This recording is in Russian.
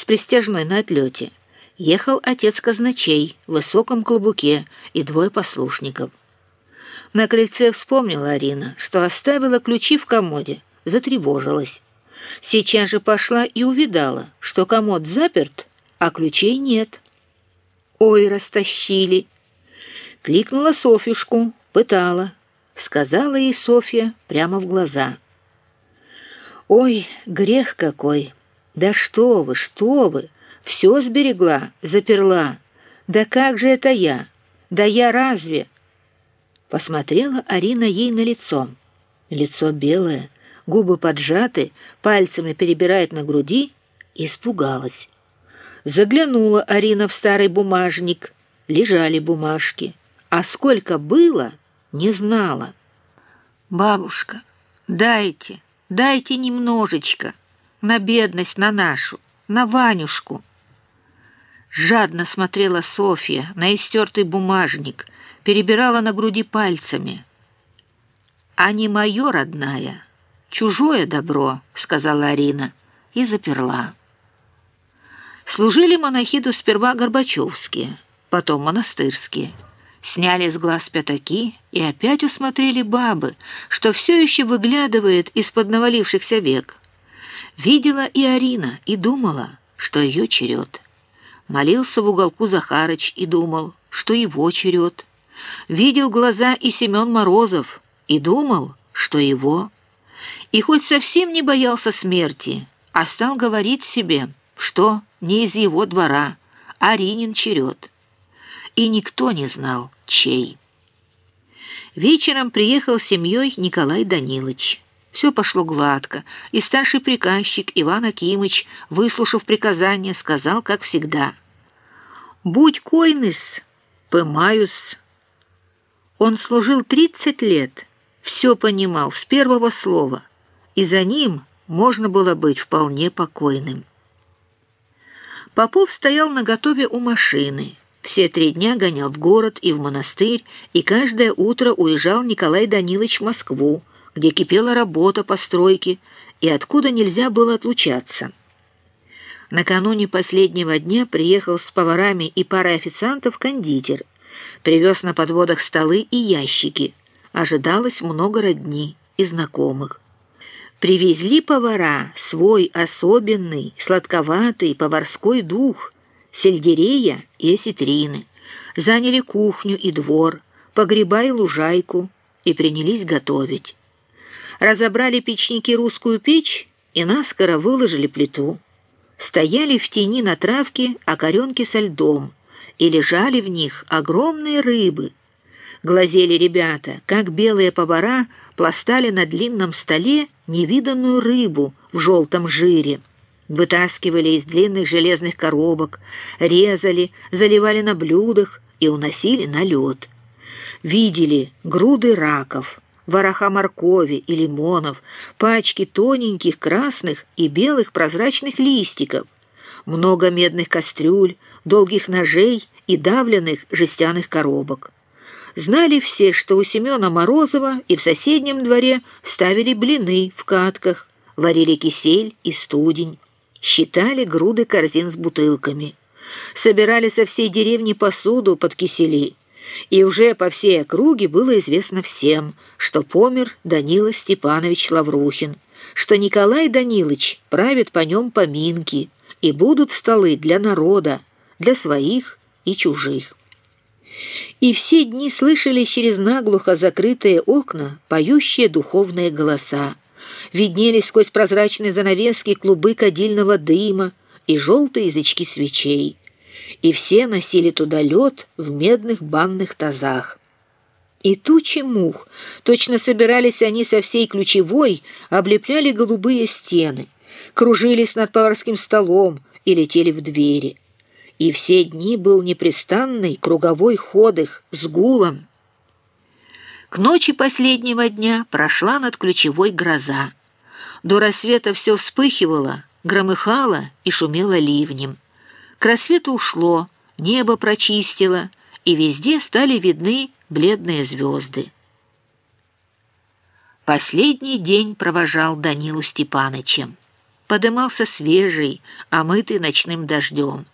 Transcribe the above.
с пристяжной на отлете, ехал отец казначей в высоком клобуке и двое послушников. На крыльце вспомнила Арина, что оставила ключи в комоде, затревожилась. Сейчас же пошла и увидала, что комод заперт, а ключей нет. Ой, растащили. Кликнула Софьюшку, пытала. Сказала ей Софья прямо в глаза. Ой, грех какой! Да что вы, что вы! Все сберегла, заперла. Да как же это я? Да я разве? Посмотрела Арина ей на лицо. Лицо белое, губы поджаты, пальцами перебирает на груди, испугалась. Заглянула Арина в старый бумажник. Лежали бумажки. А сколько было, не знала. «Бабушка, дайте, дайте немножечко, на бедность на нашу, на Ванюшку». Жадно смотрела Софья на истертый бумажник, перебирала на груди пальцами. «А не мое, родная, чужое добро», — сказала Арина и заперла. Служили монахиду сперва Горбачевские, потом монастырские. Сняли с глаз пятаки и опять усмотрели бабы, что все еще выглядывает из-под навалившихся век. Видела и Арина, и думала, что ее черед. Молился в уголку Захарыч и думал, что его черед. Видел глаза и Семен Морозов и думал, что его. И хоть совсем не боялся смерти, а стал говорить себе, что не из его двора, а Ринин черед. И никто не знал, чей. Вечером приехал с семьей Николай Данилович. Все пошло гладко, и старший приказчик Иван Акимыч, выслушав приказание, сказал, как всегда, «Будь койныс, пымаюс». Он служил тридцать лет, все понимал с первого слова, и за ним можно было быть вполне покойным. Попов стоял наготове у машины. Все три дня гонял в город и в монастырь, и каждое утро уезжал Николай Данилович в Москву, где кипела работа по стройке и откуда нельзя было отлучаться. Накануне последнего дня приехал с поварами и парой официантов кондитер. Привез на подводах столы и ящики. Ожидалось много родни и знакомых. Привезли повара свой особенный, сладковатый поварской дух, сельдерея и осетрины. Заняли кухню и двор, погреба и лужайку и принялись готовить. Разобрали печники русскую печь и наскоро выложили плиту. Стояли в тени на травке окоренки со льдом, и лежали в них огромные рыбы. Глазели ребята, как белые повара пластали на длинном столе невиданную рыбу в желтом жире. Вытаскивали из длинных железных коробок, резали, заливали на блюдах и уносили на лед. Видели груды раков, вороха моркови и лимонов, пачки тоненьких красных и белых прозрачных листиков, много медных кастрюль, долгих ножей и давленных жестяных коробок. Знали все, что у Семена Морозова и в соседнем дворе ставили блины в катках, варили кисель и студень, считали груды корзин с бутылками, собирали со всей деревни посуду под кисели, и уже по всей округе было известно всем, что помер Данила Степанович Лаврухин, что Николай Данилович правит по нем поминки, и будут столы для народа, для своих и чужих и все дни слышали через наглухо закрытые окна поющие духовные голоса. Виднелись сквозь прозрачные занавески клубы кадильного дыма и желтые язычки свечей. И все носили туда лед в медных банных тазах. И тучи мух, точно собирались они со всей ключевой, облепляли голубые стены, кружились над поварским столом и летели в двери и все дни был непрестанный круговой ход их с гулом. К ночи последнего дня прошла над ключевой гроза. До рассвета все вспыхивало, громыхало и шумело ливнем. К рассвету ушло, небо прочистило, и везде стали видны бледные звезды. Последний день провожал Данилу Степанычем. подымался свежий, омытый ночным дождем.